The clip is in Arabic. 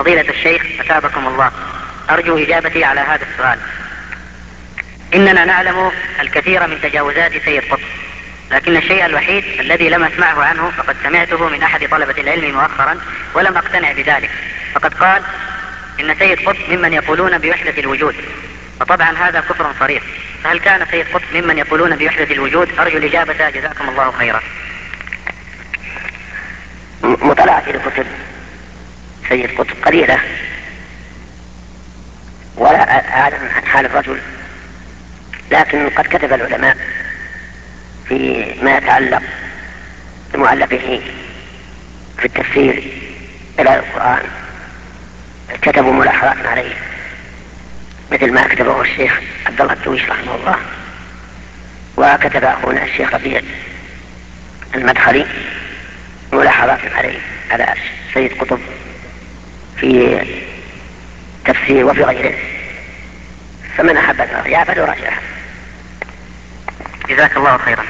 فضيلة الشيخ أثابكم الله. أرجو إجابتي على هذا السؤال. إننا نعلم الكثير من تجاوزات سيد قطب لكن الشيء الوحيد الذي لم أسمعه عنه فقد سمعته من أحد طلبة العلم مؤخرا ولم أقتنع بذلك. فقد قال إن سيد قطب ممن يقولون بوحدة الوجود. وطبعا هذا كفر صريح. فهل كان سيد قطب ممن يقولون بوحدة الوجود؟ أرجو الإجابة جزاكم الله خيرا. مطالعتي لكتب سيد قطب قليلة. ولا أعلم عن حال الرجل لكن قد كتب العلماء في ما يتعلق بمؤلفه في التفسير إلى القرآن. كتبوا ملاحظات عليه مثل ما كتبه الشيخ عبد الله الدويش رحمه الله وكتب أخونا الشيخ ربيع المدخلي ملاحظات عليه على سيد قطب. في تفسير وفي غيره. فمن أحب الرأي فليراجعه جزاك الله خيرا.